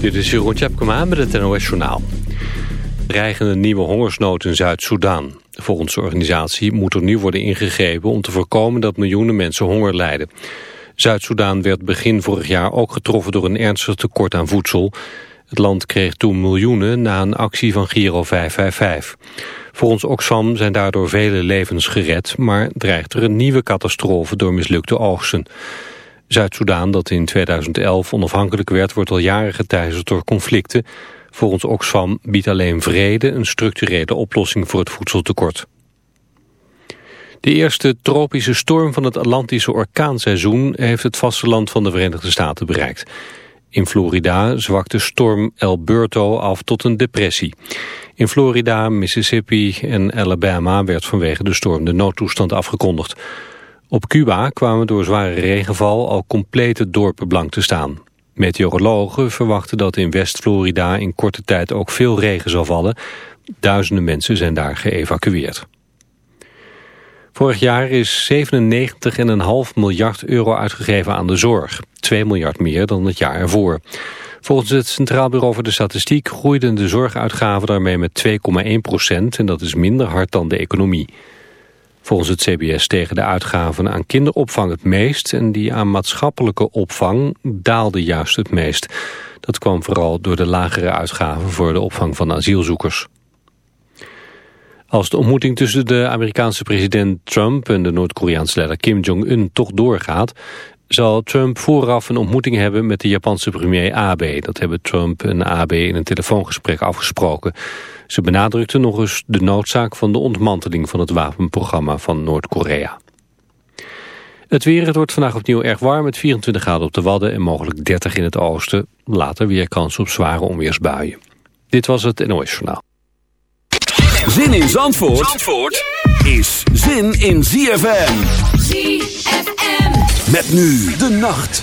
Dit is Jeroen Tjepkema met het NOS Journaal. Dreigende nieuwe hongersnood in Zuid-Soedan. Volgens de organisatie moet er nu worden ingegrepen om te voorkomen dat miljoenen mensen honger lijden. Zuid-Soedan werd begin vorig jaar ook getroffen door een ernstig tekort aan voedsel. Het land kreeg toen miljoenen na een actie van Giro 555. Volgens Oxfam zijn daardoor vele levens gered, maar dreigt er een nieuwe catastrofe door mislukte oogsten. Zuid-Soedan, dat in 2011 onafhankelijk werd, wordt al jaren geteisterd door conflicten. Volgens Oxfam biedt alleen vrede een structurele oplossing voor het voedseltekort. De eerste tropische storm van het Atlantische orkaanseizoen heeft het vasteland van de Verenigde Staten bereikt. In Florida zwakte storm Alberto af tot een depressie. In Florida, Mississippi en Alabama werd vanwege de storm de noodtoestand afgekondigd. Op Cuba kwamen door zware regenval al complete dorpen blank te staan. Meteorologen verwachten dat in West-Florida in korte tijd ook veel regen zal vallen. Duizenden mensen zijn daar geëvacueerd. Vorig jaar is 97,5 miljard euro uitgegeven aan de zorg. 2 miljard meer dan het jaar ervoor. Volgens het Centraal Bureau voor de Statistiek groeiden de zorguitgaven daarmee met 2,1 procent. En dat is minder hard dan de economie. Volgens het CBS stegen de uitgaven aan kinderopvang het meest... en die aan maatschappelijke opvang daalden juist het meest. Dat kwam vooral door de lagere uitgaven voor de opvang van asielzoekers. Als de ontmoeting tussen de Amerikaanse president Trump... en de Noord-Koreaanse leider Kim Jong-un toch doorgaat... zal Trump vooraf een ontmoeting hebben met de Japanse premier Abe. Dat hebben Trump en Abe in een telefoongesprek afgesproken... Ze benadrukte nog eens de noodzaak van de ontmanteling van het wapenprogramma van Noord-Korea. Het weer, het wordt vandaag opnieuw erg warm met 24 graden op de Wadden en mogelijk 30 in het oosten. Later weer kans op zware onweersbuien. Dit was het NOS Journaal. Zin in Zandvoort, Zandvoort is zin in ZFM. ZFM. Met nu de nacht.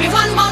me one more.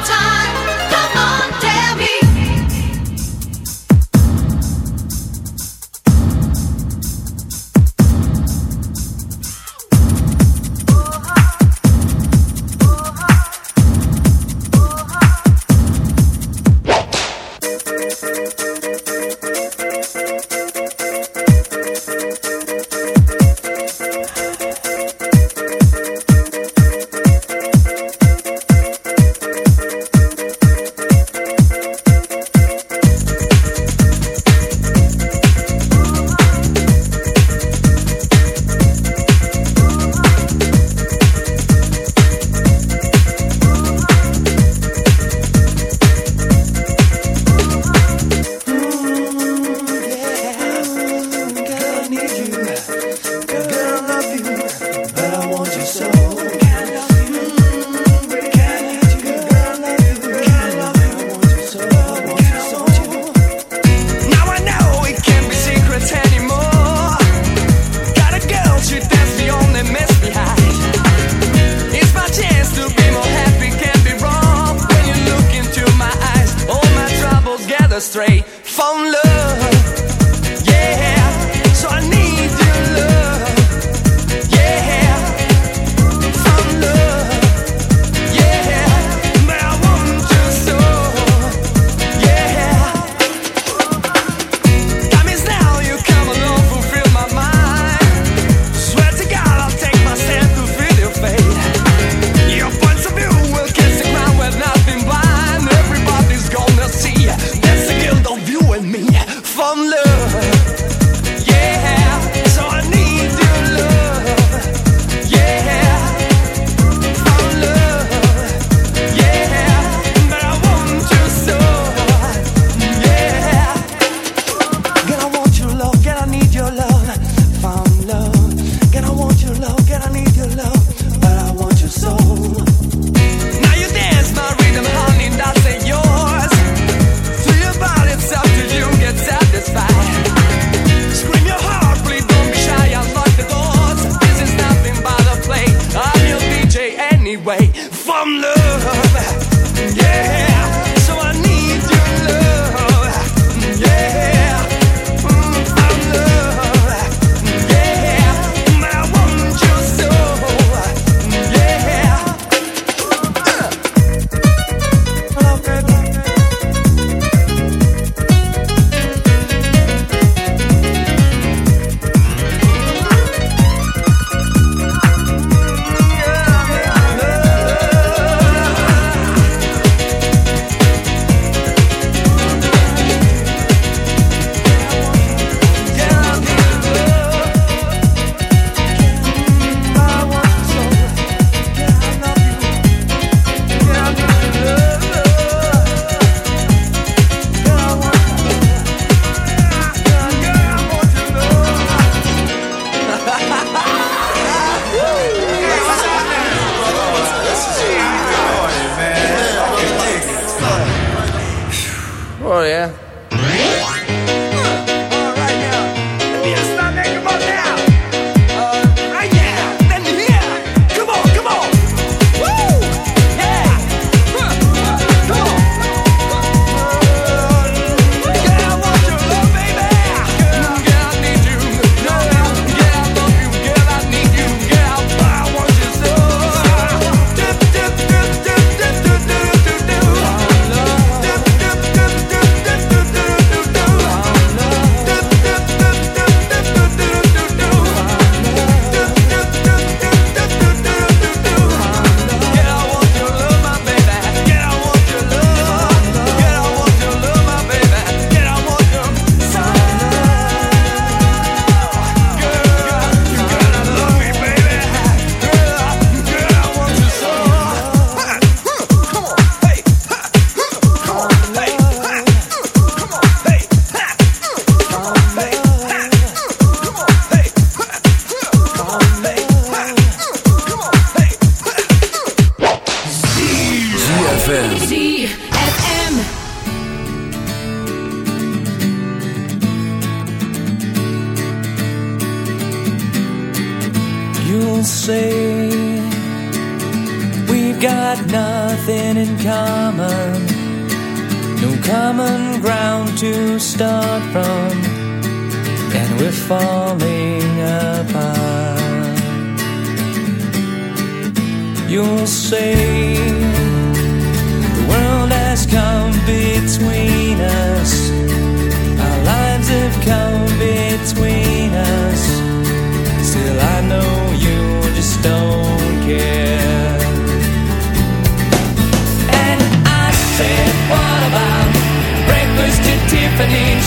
symphony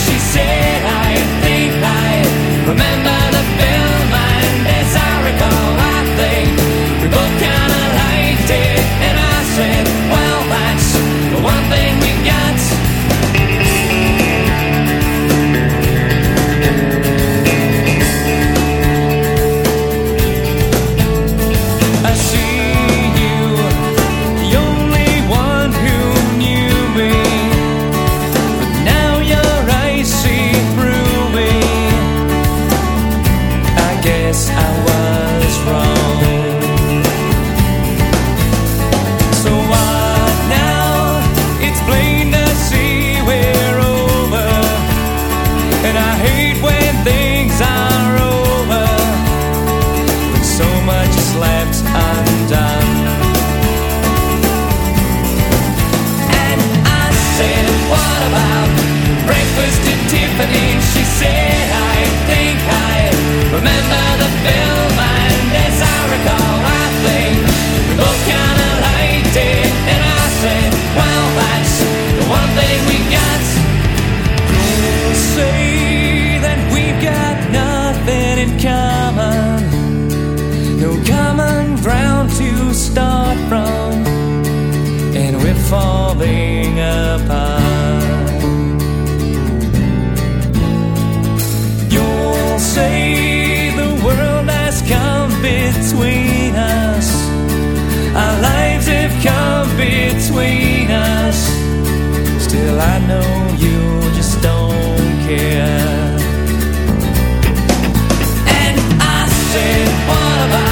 what about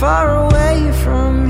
far away from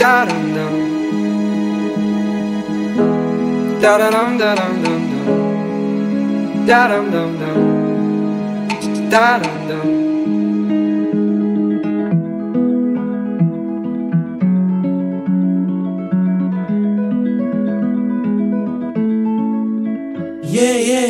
Da dum dum. Da dum da dum dum dum. Da dum dum. Da dum dum. Yeah, yeah,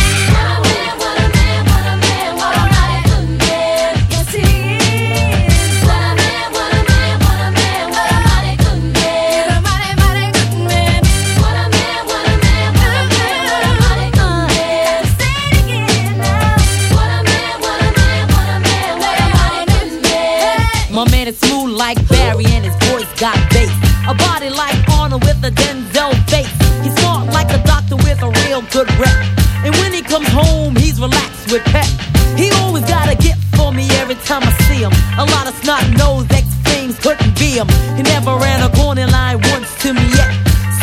A body like Arnold with a Denzel face. He's smart like a doctor with a real good rep. And when he comes home, he's relaxed with pep. He always got a gift for me every time I see him. A lot of snot nosed ex things couldn't be him. He never ran a corner line once to me yet.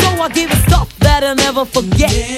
So I give him stuff that I'll never forget. He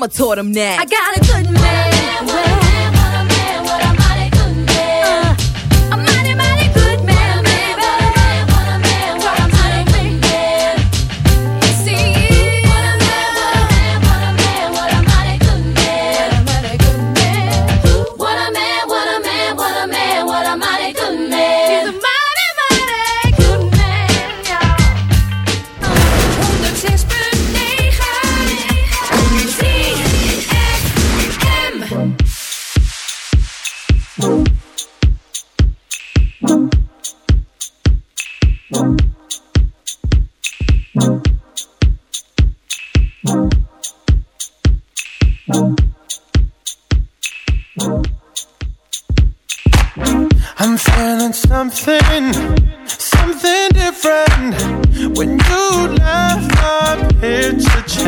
I'ma taught him that. I got a good man.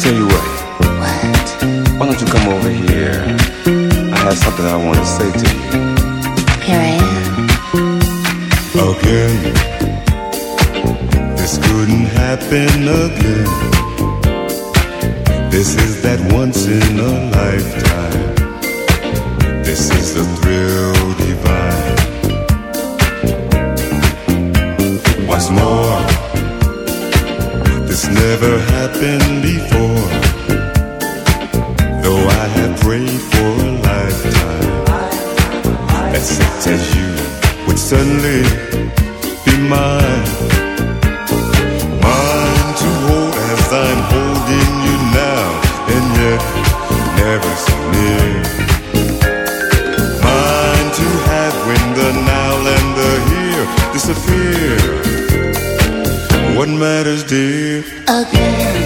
Tell you what. What? Why don't you come over here? I have something I want to say to you. Here I am. Again. This couldn't happen again. This is that once in a lifetime. This is the thrill divine. What's more, this never happened before. Prayed for a lifetime that such as you would suddenly be mine. Mine to hold as I'm holding you now, and yet never so near. Mine to have when the now and the here disappear. What matters, dear? Again.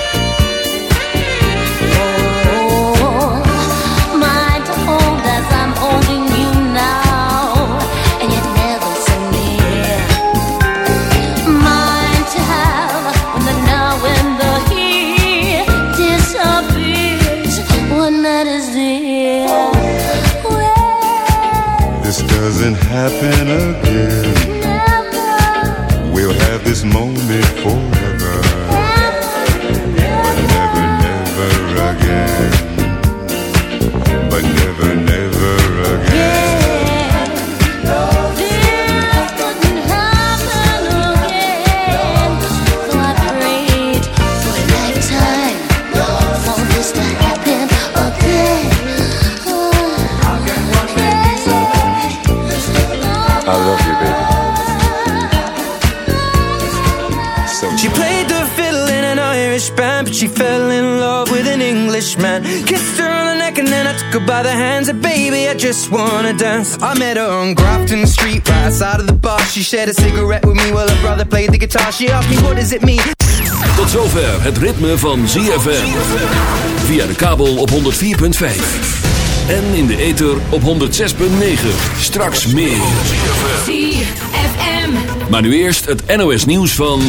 Happen again. Just wanna dance. I met her on Grafton Street, right outside of the bar. She shared a cigarette with me while her brother played the guitar. She asked me, what does it mean? Tot zover het ritme van ZFM. Via de kabel op 104.5. En in de ether op 106.9. Straks meer. ZFM. Maar nu eerst het NOS nieuws van...